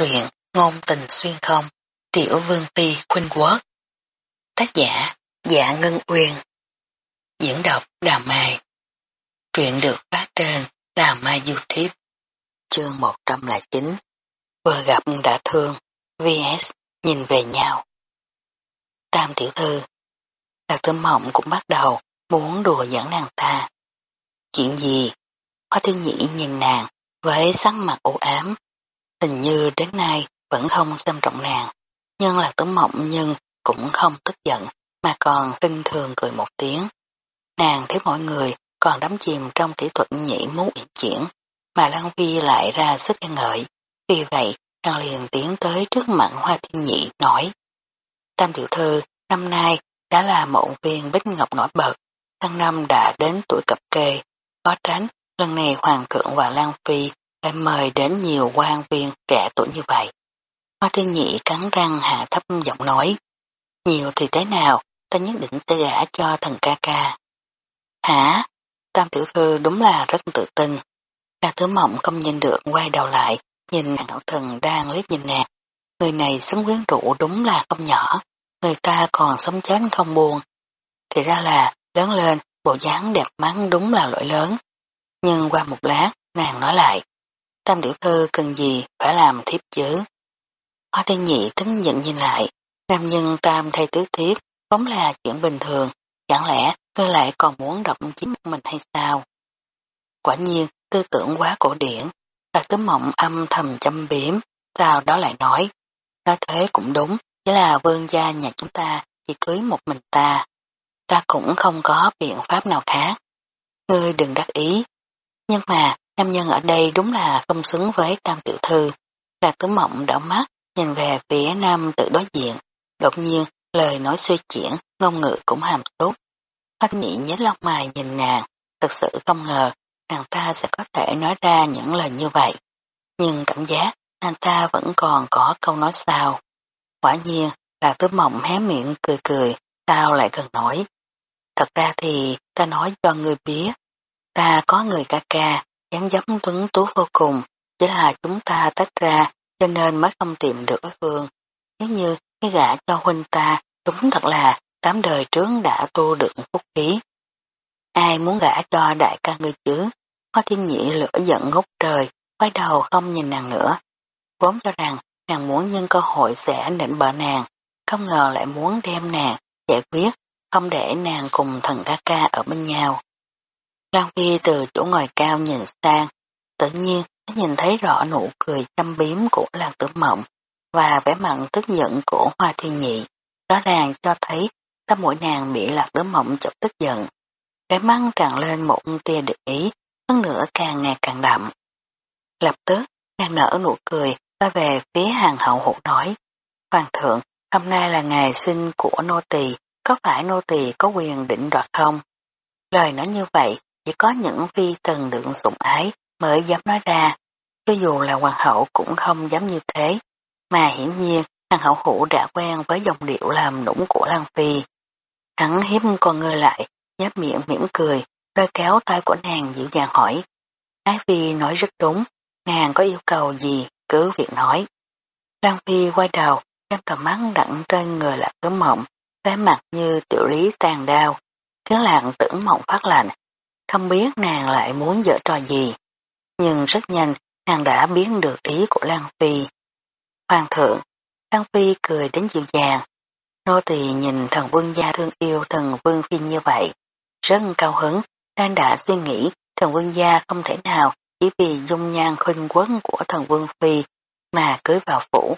truyện Ngôn tình xuyên không, Tiểu Vương Phi Khuynh Quốc. Tác giả Dạ Ngân Uyên. Diễn đọc Đà Mai. Truyện được phát trên Đà Mai Youtube. Chương 109 Vừa gặp đã thương VS nhìn về nhau. Tam tiểu thư, Lạc tâm Mộng cũng bắt đầu muốn đùa dẫn nàng ta. Chuyện gì? Hoa Thiên Nhĩ nhìn nàng với sắc mặt u ám Hình như đến nay vẫn không xem trọng nàng, nhưng là tấm mộng nhưng cũng không tức giận, mà còn kinh thường cười một tiếng. Nàng thấy mọi người còn đắm chìm trong kỹ thuật nhảy muốn uyển chuyển, mà Lan Vi lại ra sức khen ngợi. Vì vậy, nàng liền tiến tới trước mặt Hoa Thiên Nhị nói Tam tiểu thư, năm nay đã là một viên bích ngọc nổi bật, tháng năm đã đến tuổi cập kê, có tránh lần này Hoàng thượng và Lan Phi Em mời đến nhiều quan viên trẻ tuổi như vậy. Hoa thiên nhị cắn răng hạ thấp giọng nói, nhiều thì thế nào, ta nhất định sẽ gả cho thần ca ca. Hả? Tam tiểu thư đúng là rất tự tin. Đa thứ mộng không nhìn được quay đầu lại, nhìn hảo thần đang liếc nhìn nàng. Người này xứng quyến rũ đúng là không nhỏ, người ta còn sống chết không buồn. Thì ra là, lớn lên, bộ dáng đẹp mắn đúng là lỗi lớn. Nhưng qua một lát, nàng nói lại, Tam tiểu thư cần gì phải làm thiếp chứ. Hoa tiên nhị tính giận nhìn lại, nam nhân tam thay tứ thiếp, vốn là chuyện bình thường, chẳng lẽ ngươi lại còn muốn động chiếm mình hay sao? Quả nhiên, tư tưởng quá cổ điển, là tứ mộng âm thầm châm biếm, sau đó lại nói, nói thế cũng đúng, chỉ là vương gia nhà chúng ta chỉ cưới một mình ta. Ta cũng không có biện pháp nào khác. Ngươi đừng đắc ý. Nhưng mà, Nam nhân ở đây đúng là không xứng với tam tiểu thư. là tứ mộng đỏ mắt, nhìn về phía nam tự đối diện. Đột nhiên, lời nói suy chuyển, ngôn ngữ cũng hàm tốt. Hoách nhị nhớ lông mày nhìn nàng, thật sự không ngờ nàng ta sẽ có thể nói ra những lời như vậy. Nhưng cảm giác nàng ta vẫn còn có câu nói sao. Quả nhiên là tứ mộng hé miệng cười cười, tao lại gần nói. Thật ra thì ta nói cho người biết, ta có người ca ca, dáng dấp tuấn tú vô cùng, chỉ là chúng ta tách ra cho nên mới không tìm được đối phương. Nếu như cái gã cho huynh ta đúng thật là tám đời trước đã tu được phúc khí. Ai muốn gả cho đại ca ngươi chứ? Hoa thiên nhị lửa giận ngốc trời, quay đầu không nhìn nàng nữa. Vốn cho rằng nàng muốn nhân cơ hội sẽ nịnh bợ nàng, không ngờ lại muốn đem nàng giải quyết, không để nàng cùng thần ca ca ở bên nhau. Lan Phi từ chỗ ngồi cao nhìn sang, tự nhiên nó nhìn thấy rõ nụ cười chăm biếm của Lan Tử Mộng và vẻ mặt tức giận của Hoa Thiên Nhị, rõ ràng cho thấy tâm mũi nàng bị Lạc Tử Mộng chọc tức giận. Đáy măng tràn lên một tia để ý, hơn nữa càng ngày càng đậm. Lập tức, nàng nở nụ cười, và về phía hàng hậu hộ nói, Hoàng thượng, hôm nay là ngày sinh của nô tỳ, có phải nô tỳ có quyền định đoạt không? Lời nói như vậy chỉ có những phi tần được sủng ái mới dám nói ra, cho dù là hoàng hậu cũng không dám như thế, mà hiển nhiên hàng hậu hữu đã quen với dòng điệu làm nũng của Lan Phi. Hắn hiếp con ngơ lại, nhếch miệng mỉm cười, đôi kéo tay của nàng dịu dàng hỏi. Ái Phi nói rất đúng, nàng có yêu cầu gì, cứ việc nói. Lan Phi quay đầu, đem tầm mắt đặn trên người là cứ mộng, vẻ mặt như tiểu lý tàn đao, khiến lạng tưởng mộng phát lạnh, không biết nàng lại muốn dở trò gì. Nhưng rất nhanh, nàng đã biến được ý của Lan Phi. Hoàng thượng, Lan Phi cười đến dịu dàng. Nô tỳ nhìn thần vương gia thương yêu thần vương phi như vậy. Rất cao hứng, đang đã suy nghĩ thần vương gia không thể nào chỉ vì dung nhan khuynh quấn của thần vương phi mà cưới vào phủ.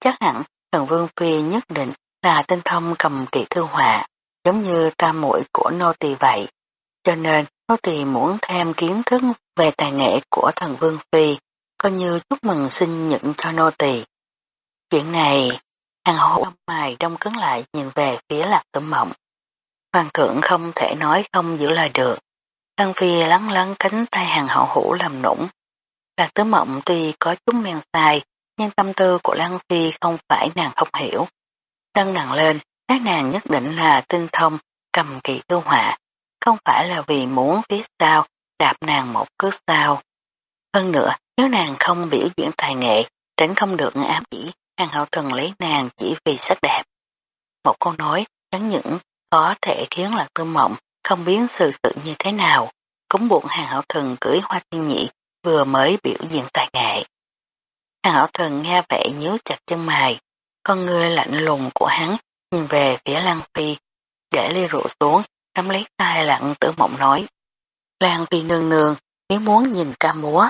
Chắc hẳn thần vương phi nhất định là tinh thông cầm kỳ thư họa, giống như tam muội của nô tỳ vậy. Cho nên, nô tỳ muốn thêm kiến thức về tài nghệ của thần Vương Phi, coi như chúc mừng sinh nhận cho nô tỳ. Chuyện này, hàng hậu đông mài đông cứng lại nhìn về phía lạc tử mộng. Hoàng thượng không thể nói không giữ lời được. Lăng Phi lắng lắng cánh tay hàng hậu hủ làm nũng. Lạc tử mộng tuy có chút men sai, nhưng tâm tư của Lăng Phi không phải nàng không hiểu. đăng nàng lên, các nàng nhất định là tinh thông, cầm kỳ tư họa, không phải là vì muốn phía sau đạp nàng một cước sao. Hơn nữa, nếu nàng không biểu diễn tài nghệ, tránh không được ám chỉ hàng hậu thần lấy nàng chỉ vì sắc đẹp. Một câu nói chẳng những có thể khiến là tư mộng không biết sự sự như thế nào, cũng buộc hàng hậu thần cưới hoa tiên nhị vừa mới biểu diễn tài nghệ. Hàng hậu thần nghe vậy nhíu chặt chân mày, con ngươi lạnh lùng của hắn nhìn về phía Lan Phi, để ly rượu xuống, nắm lấy tay lặng tử mộng nói. Lan Phi nương nương, nếu muốn nhìn ca múa,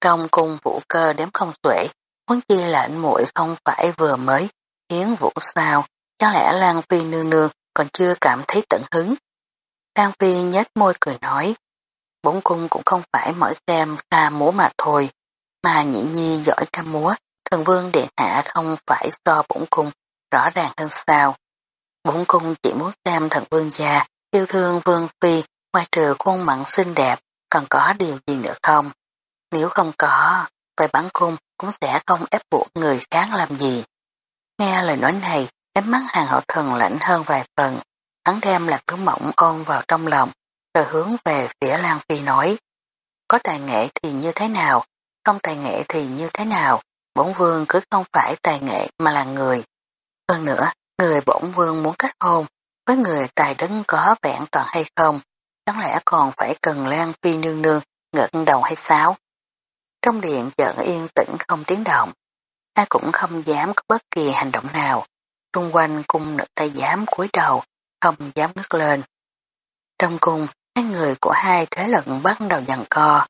trong cung vũ cơ đếm không xuể, muốn chi lạnh muội không phải vừa mới, hiến vũ sao, chẳng lẽ Lan Phi nương nương còn chưa cảm thấy tận hứng. Lan Phi nhếch môi cười nói, bốn cung cũng không phải mỗi xem xa múa mà thôi, mà nhị nhi giỏi ca múa, thần vương điện hạ không phải so bổn cung rõ ràng hơn sao. Bốn cung chỉ muốn xem thần vương gia yêu thương vương phi ngoài trừ khuôn mặn xinh đẹp còn có điều gì nữa không? Nếu không có, vậy bản cung cũng sẽ không ép buộc người khác làm gì. Nghe lời nói này, ánh mắt hàng hậu thần lạnh hơn vài phần, hắn đem lạc thứ mộng ôn vào trong lòng, rồi hướng về phía Lan Phi nói, có tài nghệ thì như thế nào, không tài nghệ thì như thế nào, bổn vương cứ không phải tài nghệ mà là người. Hơn nữa, người bổn vương muốn kết hôn với người tài đứng có vẹn toàn hay không, chẳng lẽ còn phải cần Lan Phi nương nương ngẩng đầu hay sao? Trong điện chợt yên tĩnh không tiếng động, ai cũng không dám có bất kỳ hành động nào, xung quanh cung nữ tay dám cúi đầu, không dám ngước lên. Trong cung, hai người của hai thế lực bắt đầu dằn co.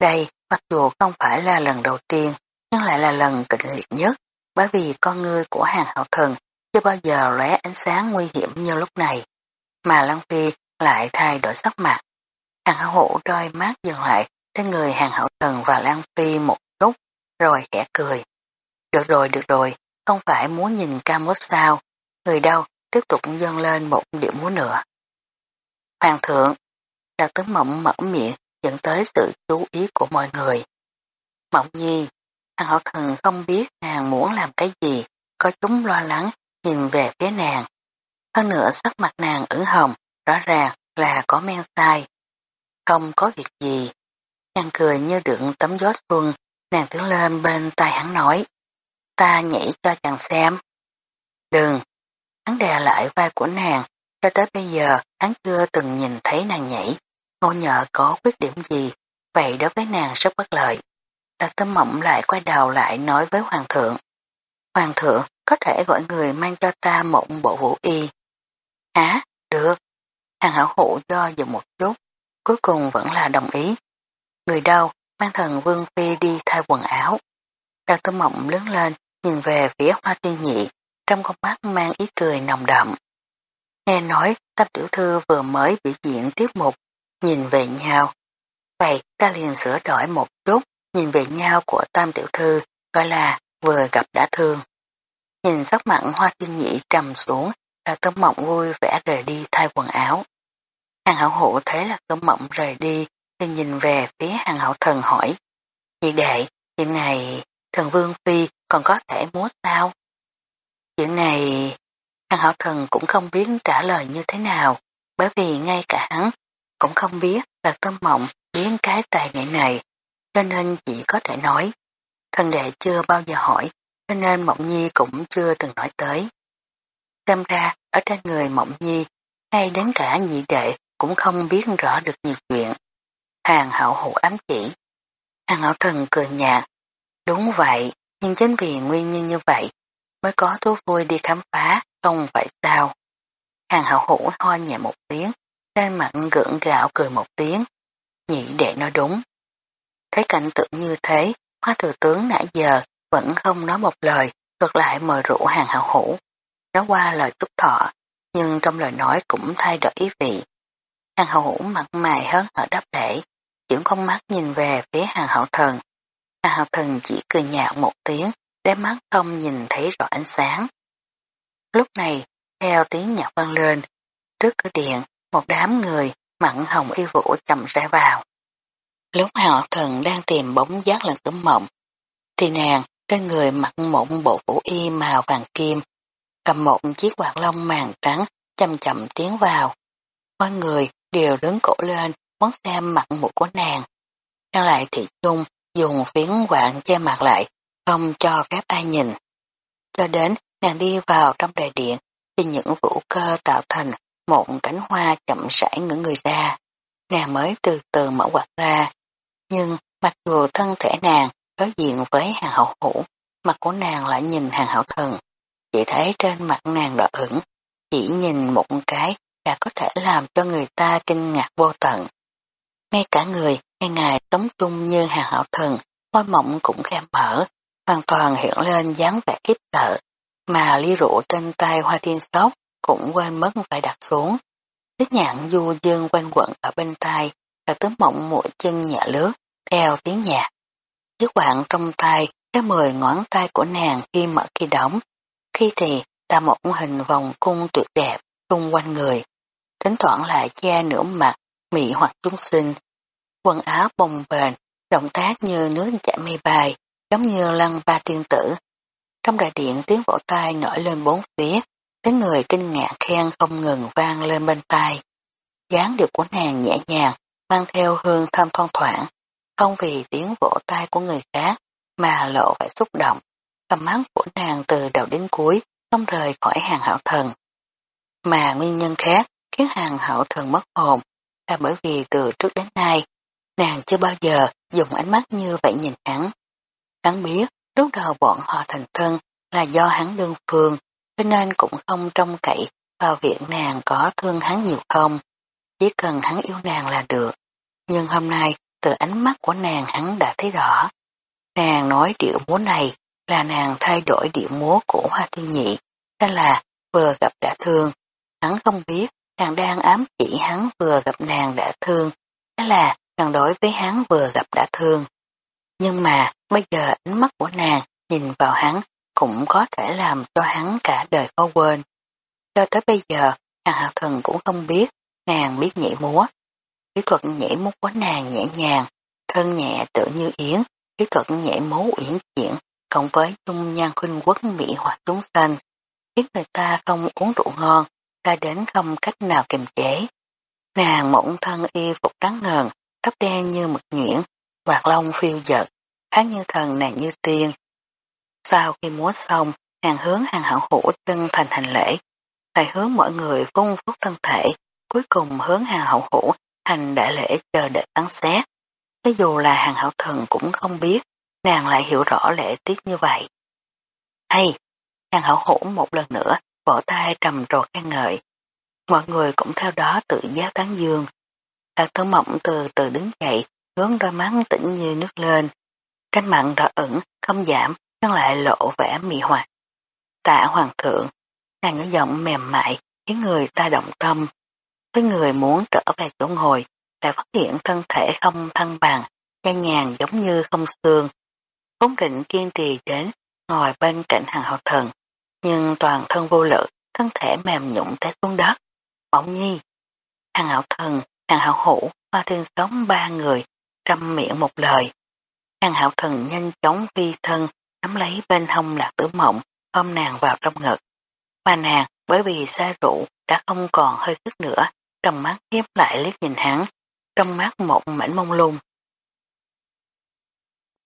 Đây, mặc dù không phải là lần đầu tiên, nhưng lại là lần kịch liệt nhất, bởi vì con ngươi của hàng hậu thần chưa bao giờ lóe ánh sáng nguy hiểm như lúc này. Mà Lăng Phi lại thay đổi sắc mặt. Hàng hậu hổ đôi mắt dừng lại trên người hàng hậu thần và Lăng Phi một chút, rồi khẽ cười. Được rồi, được rồi, không phải muốn nhìn ca mốt sao, người đâu tiếp tục dâng lên một điểm múa nữa. Hoàng thượng, Đào Tấn Mộng mở miệng dẫn tới sự chú ý của mọi người. Mộng nhi, thằng hậu thần không biết nàng muốn làm cái gì, có chúng lo lắng nhìn về phía nàng. Hơn nữa sắc mặt nàng ửng hồng, rõ ràng là có men sai. Không có việc gì. Nàng cười như đựng tấm gió xuân, nàng tiến lên bên tay hắn nói. Ta nhảy cho chàng xem. Đừng. Hắn đè lại vai của nàng, cho tới bây giờ hắn chưa từng nhìn thấy nàng nhảy. Ngô nhờ có quyết điểm gì, vậy đối với nàng rất bất lợi. Đặc tâm mộng lại quay đầu lại nói với hoàng thượng. Hoàng thượng có thể gọi người mang cho ta một bộ vũ y. Hả? Được. Hàng hảo hụ do dự một chút, cuối cùng vẫn là đồng ý. Người đâu mang thần vương phi đi thay quần áo. Đang tư mộng lớn lên, nhìn về phía hoa tiên nhị, trong con mắt mang ý cười nồng đậm. Nghe nói Tam Tiểu Thư vừa mới biểu diễn tiết mục, nhìn về nhau. Vậy ta liền sửa đổi một chút, nhìn về nhau của Tam Tiểu Thư, gọi là vừa gặp đã thương. Nhìn sắc mặn hoa tiên nhị trầm xuống, là tôm mộng vui vẻ rời đi thay quần áo. Hàng hậu hộ thấy là tôm mộng rời đi, thì nhìn về phía hàng hậu thần hỏi. Chị đệ, chuyện này, thần vương phi còn có thể múa sao? Chuyện này, hàng hậu thần cũng không biết trả lời như thế nào, bởi vì ngay cả hắn cũng không biết là tâm mộng biến cái tài nghệ này, cho nên chỉ có thể nói. Thần đệ chưa bao giờ hỏi cho nên Mộng Nhi cũng chưa từng nói tới. Xem ra, ở trên người Mộng Nhi, hay đến cả nhị đệ cũng không biết rõ được nhiều chuyện. Hàng hậu hủ ám chỉ. Hàng hậu thần cười nhạt. Đúng vậy, nhưng chính vì nguyên nhân như vậy mới có thú vui đi khám phá, không phải sao. Hàng hậu hủ ho nhẹ một tiếng, trên mặt gượng gạo cười một tiếng. Nhị đệ nói đúng. Thấy cảnh tượng như thế, hoa thừa tướng nãy giờ vẫn không nói một lời, ngược lại mời rượu hàng hào hữu. Nói qua lời túc thọ, nhưng trong lời nói cũng thay đổi ý vị. Hàng hậu hữu mặt mày hớn hở đáp lễ, chuyển con mắt nhìn về phía hàng hậu thần. Hàng hậu thần chỉ cười nhạo một tiếng, để mắt không nhìn thấy rõ ánh sáng. Lúc này, theo tiếng nhạc vang lên, trước cửa điện, một đám người mặn hồng y vũ chậm rãi vào. Lúc hàng hậu thần đang tìm bóng giác lần tấm mộng, thì nàng trên người mặc một bộ vũ y màu vàng kim, cầm một chiếc quạt lông màng trắng chậm chậm tiến vào. Mọi người đều đứng cổ lên muốn xem mặt mũi của nàng. Nàng lại thị chung dùng phiến quạng che mặt lại, không cho phép ai nhìn. Cho đến nàng đi vào trong đại điện thì những vũ cơ tạo thành một cánh hoa chậm rãi ngửa người ra. Nàng mới từ từ mở quạt ra. Nhưng mặc dù thân thể nàng đối diện với hàng hậu hủ, mặt của nàng lại nhìn hàng hậu thần. Chỉ thấy trên mặt nàng đỏ ửng, chỉ nhìn một cái đã có thể làm cho người ta kinh ngạc vô tận. Ngay cả người, ngay ngài tống chung như hàng hậu thần, môi mộng cũng khẽ mở, hoàn toàn hiện lên dáng vẻ kiếp sợ, mà ly rượu trên tay hoa tiên sóc cũng quên mất phải đặt xuống. Tích nhạn du dương quanh quẩn ở bên tay, là tấm mộng mũi chân nhẹ lướt, theo tiếng nhạc. Đứa quạng trong tay, cái mười ngón tay của nàng khi mở khi đóng, khi thì ta một hình vòng cung tuyệt đẹp xung quanh người, thỉnh thoảng lại che nửa mặt, mị hoặc chúng sinh. Quần áo bồng bềnh, động tác như nước chảy mây bay giống như lăng ba tiên tử. Trong đại điện tiếng vỗ tay nổi lên bốn phía, tiếng người kinh ngạc khen không ngừng vang lên bên tai. dáng điệu của nàng nhẹ nhàng, mang theo hương thơm thoang thoảng, không vì tiếng vỗ tay của người khác, mà lộ vẻ xúc động. Tầm mắt của nàng từ đầu đến cuối không rời khỏi hàng hảo thần. Mà nguyên nhân khác khiến hàng hảo thần mất hồn là bởi vì từ trước đến nay, nàng chưa bao giờ dùng ánh mắt như vậy nhìn hắn. Hắn biết lúc đầu bọn họ thành thân là do hắn đương phương, cho nên cũng không trông cậy vào việc nàng có thương hắn nhiều không. Chỉ cần hắn yêu nàng là được. Nhưng hôm nay từ ánh mắt của nàng hắn đã thấy rõ. Nàng nói điệu múa này là nàng thay đổi điệu múa của Hoa Thiên Nhị, tên là vừa gặp đã thương. Hắn không biết nàng đang ám chỉ hắn vừa gặp nàng đã thương, thế là nàng đối với hắn vừa gặp đã thương. Nhưng mà bây giờ ánh mắt của nàng nhìn vào hắn cũng có thể làm cho hắn cả đời khó quên. Cho tới bây giờ, hàng hạ thần cũng không biết nàng biết nhảy múa. Kỹ thuật nhảy múa của nàng nhẹ nhàng, thân nhẹ tự như yến, kỹ thuật nhảy múa uyển chuyển, cộng với dung nhan khuynh quốc mỹ hoặc chúng sanh, khiến người ta không uống rượu ngon, ta đến không cách nào kiềm chế. Nàng mộng thân y phục trắng ngần, tóc đen như mực nhuyễn, hoạt lông phiêu giật, tháng như thần nàng như tiên. Sau khi múa xong, nàng hướng hàng hảo hữu chân thành hành lễ, lại hướng mọi người phung phúc thân thể, cuối cùng hướng hàng hậu hữu hành đại lễ chờ đợi phán xét. Thế dù là hàng hảo thần cũng không biết, nàng lại hiểu rõ lễ tiết như vậy. Hay, hàng hảo hủ một lần nữa vỗ tay trầm trồ khen ngợi. Mọi người cũng theo đó tự giác tán dương. hàng tử mộng từ từ đứng dậy, hướng đôi mắt tỉnh như nước lên. Trên mặn đỏ ẩn không giảm, nhưng lại lộ vẻ mị hoạt. Tạ hoàng thượng, nàng ở giọng mềm mại, khiến người ta động tâm. Với người muốn trở về chỗ ngồi, lại phát hiện thân thể không thăng bằng, nhăn nhàng giống như không xương. Vốn định kiên trì đến ngồi bên cạnh hàng hậu thần, nhưng toàn thân vô lực, thân thể mềm nhũng té xuống đất. Bỗng nhi, hàng hậu thần, hàng hậu hữu, hoa thương sống ba người, trăm miệng một lời. Hàng hậu thần nhanh chóng phi thân, nắm lấy bên hông lạc tử mộng, ôm nàng vào trong ngực. Mà nàng bởi vì xa rượu đã không còn hơi sức nữa, trong mắt hiếp lại liếc nhìn hắn, trong mắt một mảnh mông lung.